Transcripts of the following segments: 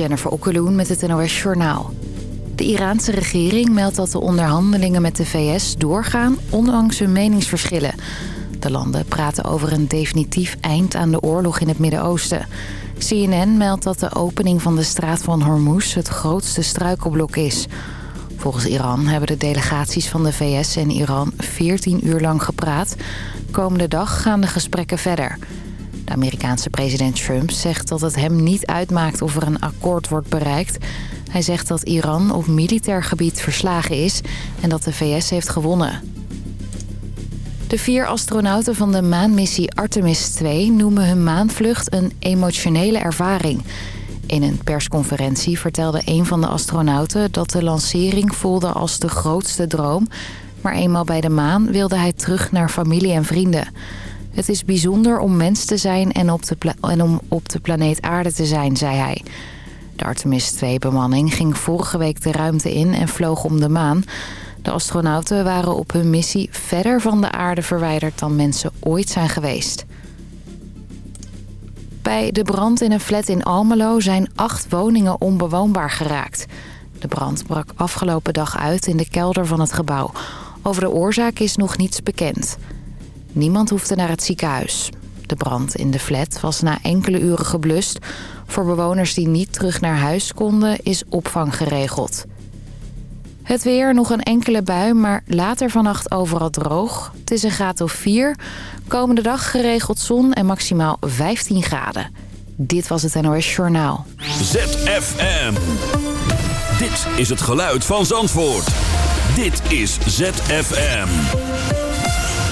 Jennifer Okkeloen met het NOS Journaal. De Iraanse regering meldt dat de onderhandelingen met de VS doorgaan... ondanks hun meningsverschillen. De landen praten over een definitief eind aan de oorlog in het Midden-Oosten. CNN meldt dat de opening van de straat van Hormuz het grootste struikelblok is. Volgens Iran hebben de delegaties van de VS en Iran 14 uur lang gepraat. Komende dag gaan de gesprekken verder... Amerikaanse president Trump zegt dat het hem niet uitmaakt of er een akkoord wordt bereikt. Hij zegt dat Iran op militair gebied verslagen is en dat de VS heeft gewonnen. De vier astronauten van de maanmissie Artemis 2 noemen hun maanvlucht een emotionele ervaring. In een persconferentie vertelde een van de astronauten dat de lancering voelde als de grootste droom. Maar eenmaal bij de maan wilde hij terug naar familie en vrienden. Het is bijzonder om mens te zijn en, op de en om op de planeet aarde te zijn, zei hij. De Artemis 2-bemanning ging vorige week de ruimte in en vloog om de maan. De astronauten waren op hun missie verder van de aarde verwijderd dan mensen ooit zijn geweest. Bij de brand in een flat in Almelo zijn acht woningen onbewoonbaar geraakt. De brand brak afgelopen dag uit in de kelder van het gebouw. Over de oorzaak is nog niets bekend. Niemand hoefde naar het ziekenhuis. De brand in de flat was na enkele uren geblust. Voor bewoners die niet terug naar huis konden is opvang geregeld. Het weer, nog een enkele bui, maar later vannacht overal droog. Het is een graad of 4. Komende dag geregeld zon en maximaal 15 graden. Dit was het NOS Journaal. ZFM. Dit is het geluid van Zandvoort. Dit is ZFM.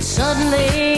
Suddenly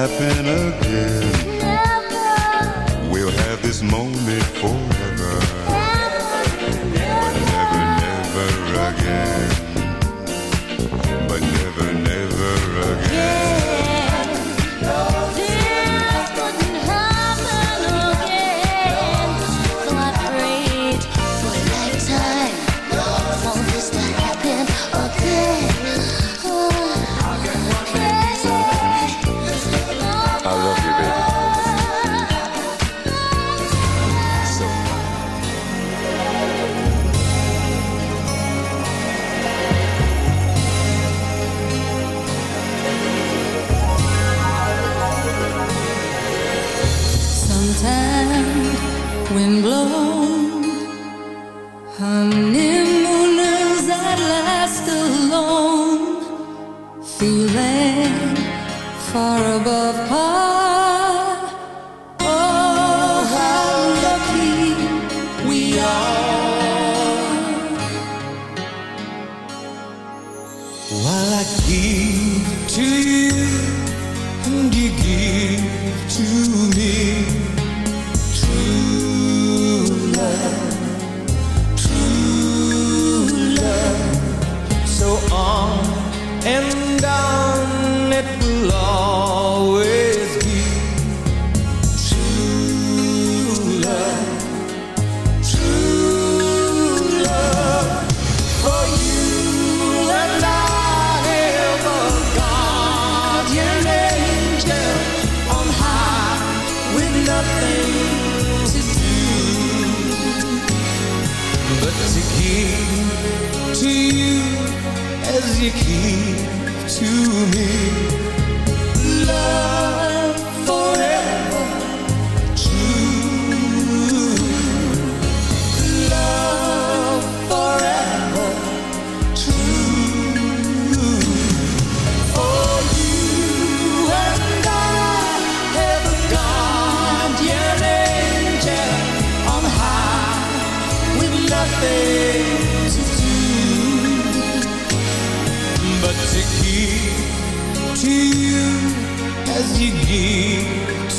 Happen again. You. give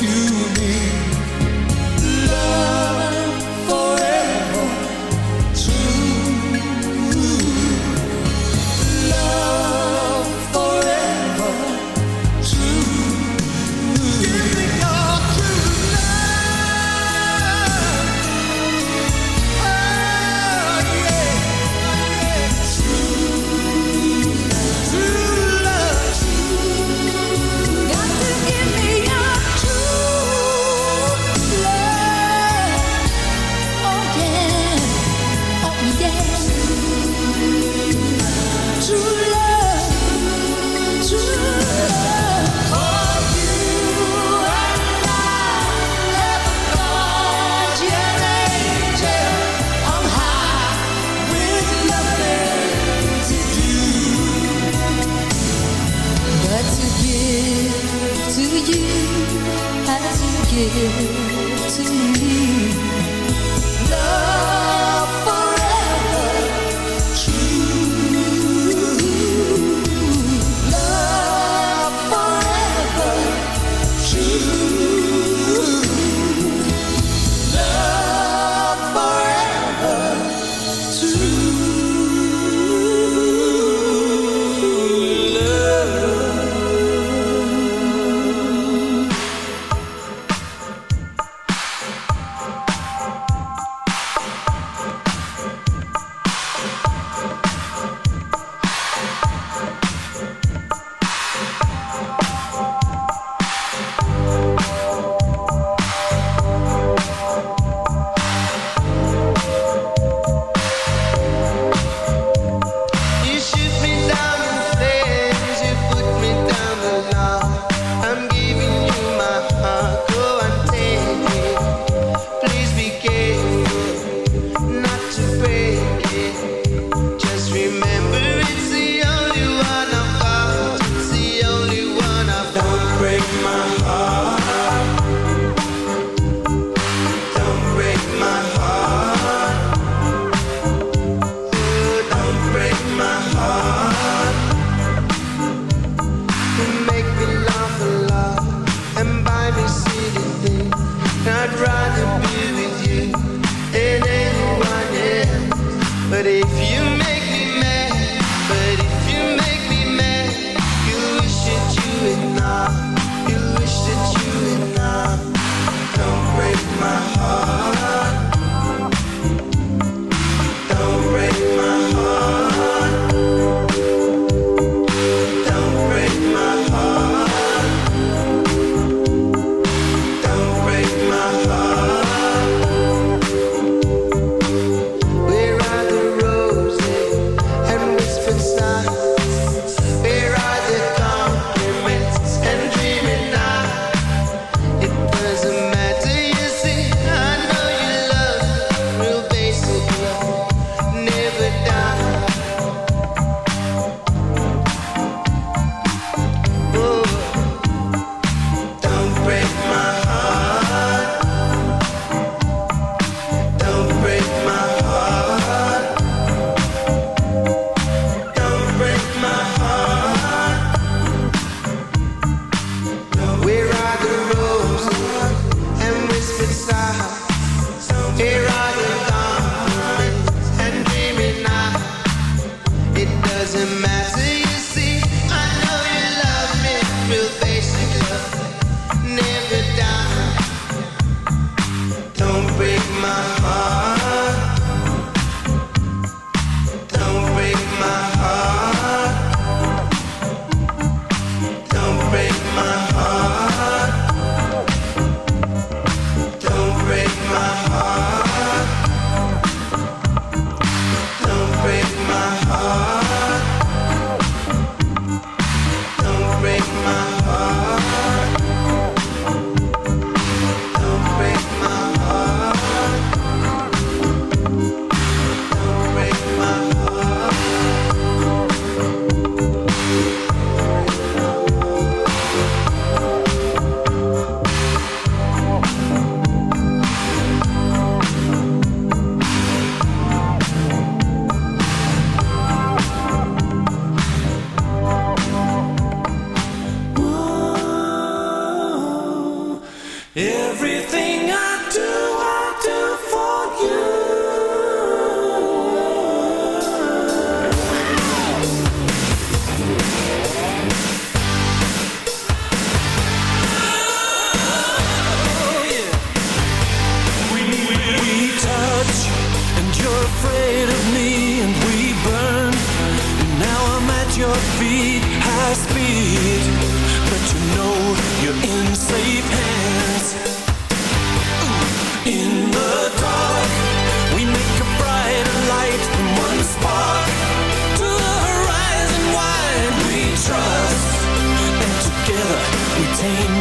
same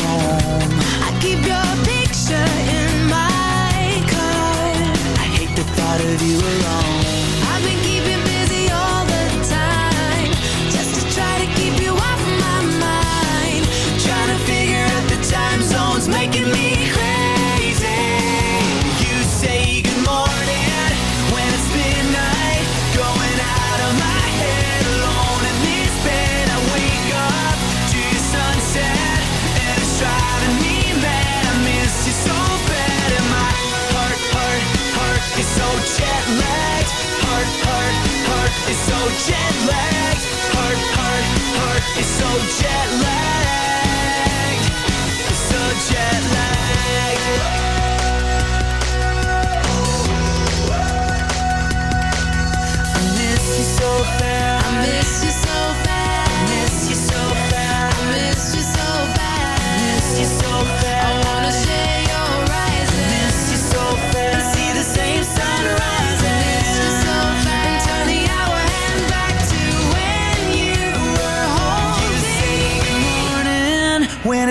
i keep your of you alone. is so jet lagged. Heart, heart, heart is so jet lagged. It's so jet lagged. I miss you so bad. I miss you so bad. I miss you so bad. I miss you so bad. I miss you so bad. I wanna share.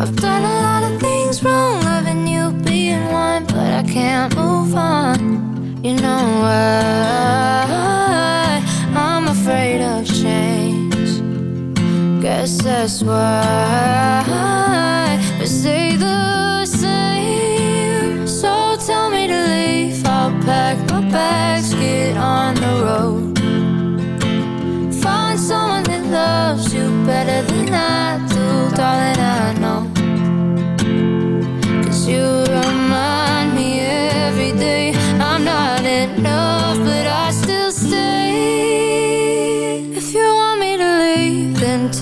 I've done a lot of things wrong, loving you being one, but I can't move on. You know why? I'm afraid of change. Guess that's why we stay the same. So tell me to leave, I'll pack my bags, get on the road. Find someone that loves you better than I do, darling. I know.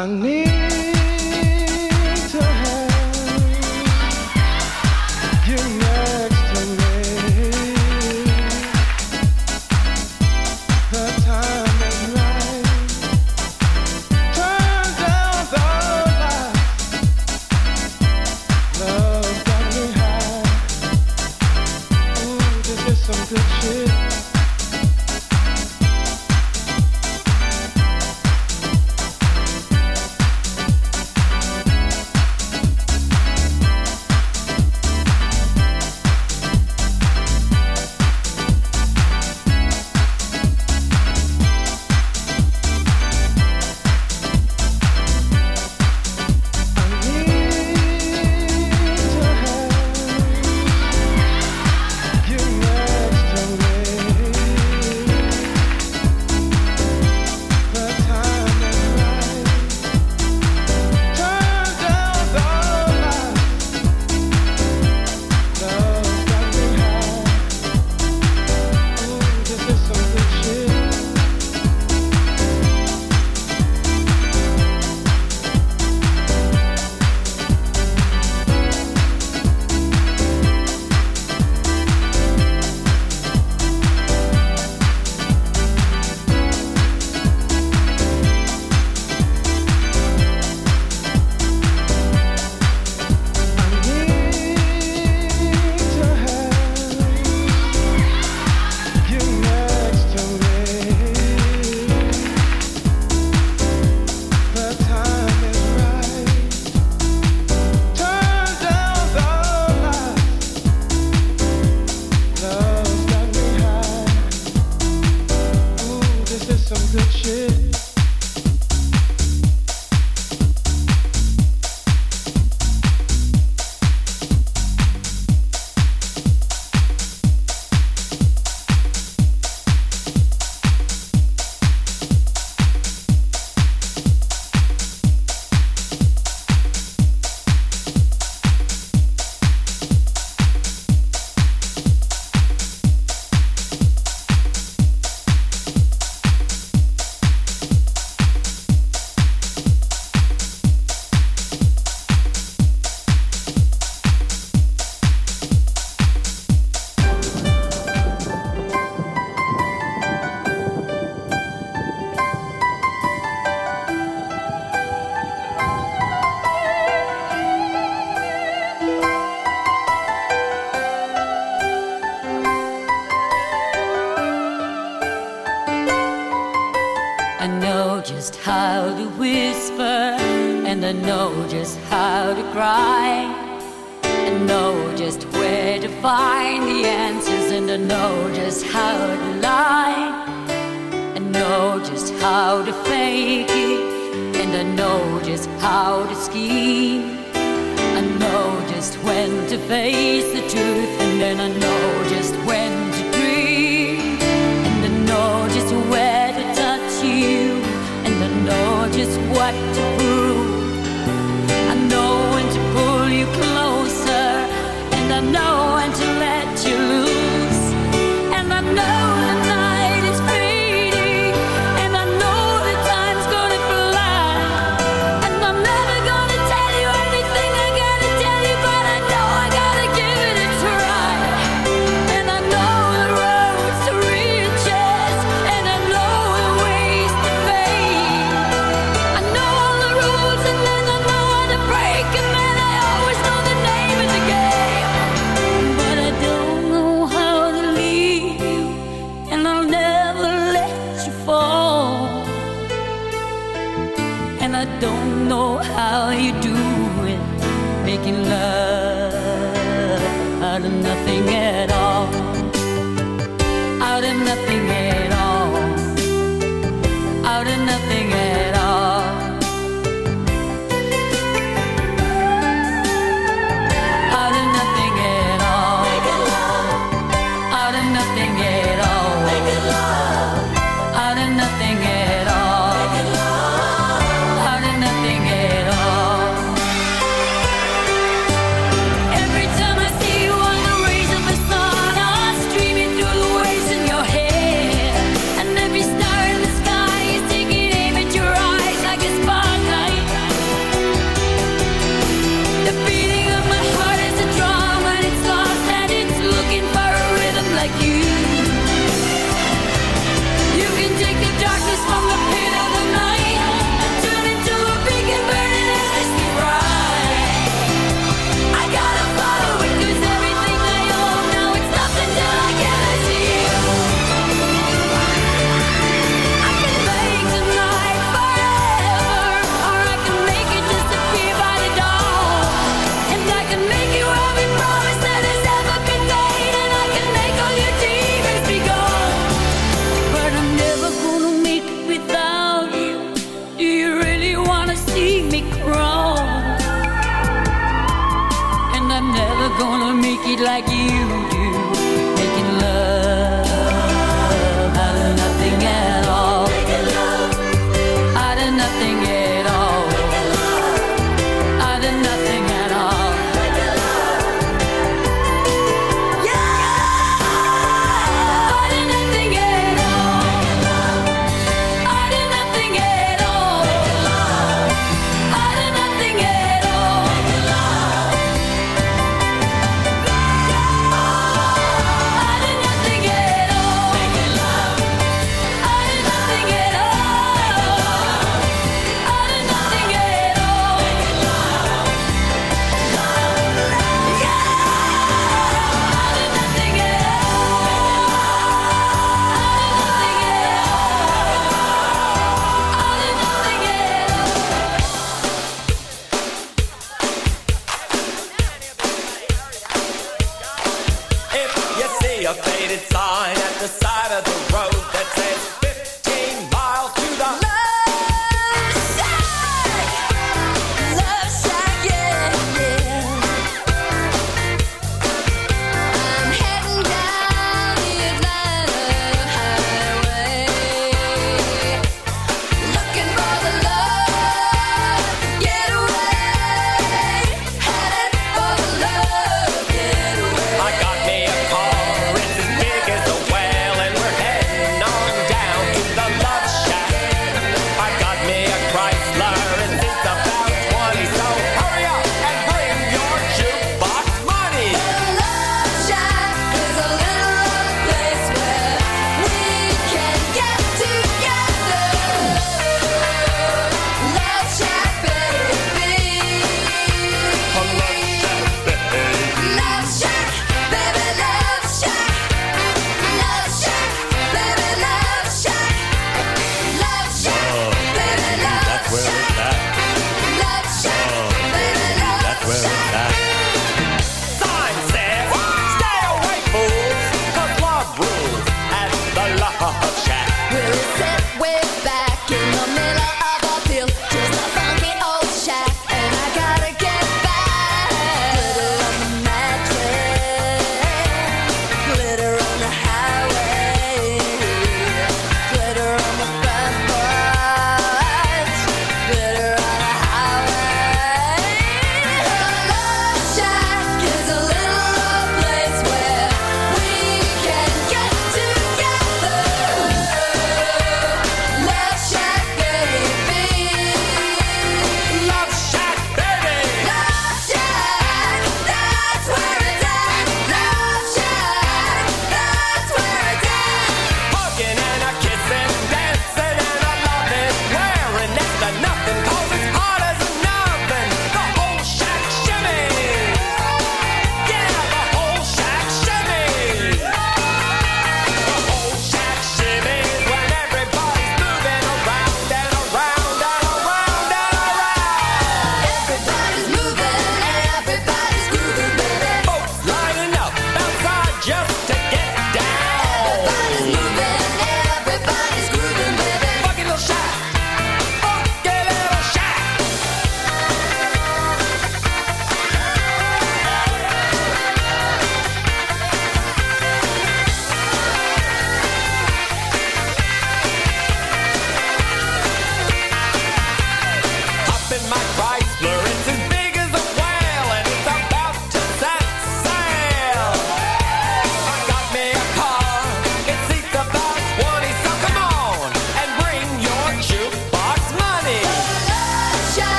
I need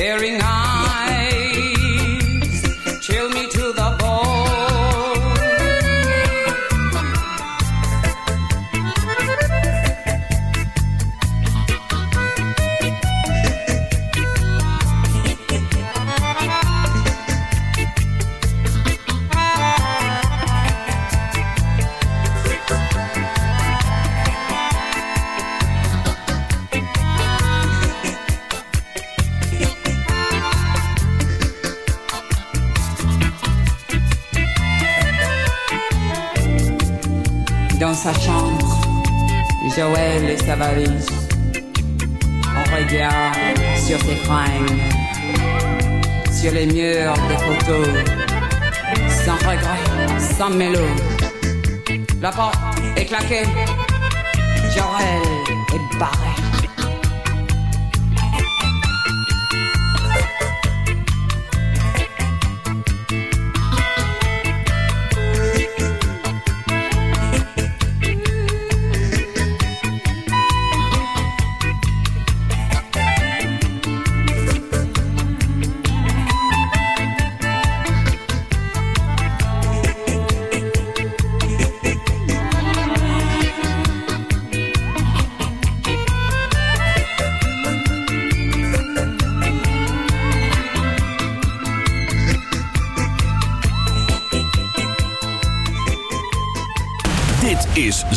staring on Carmelo. La porte est claquée. Jorel est barré.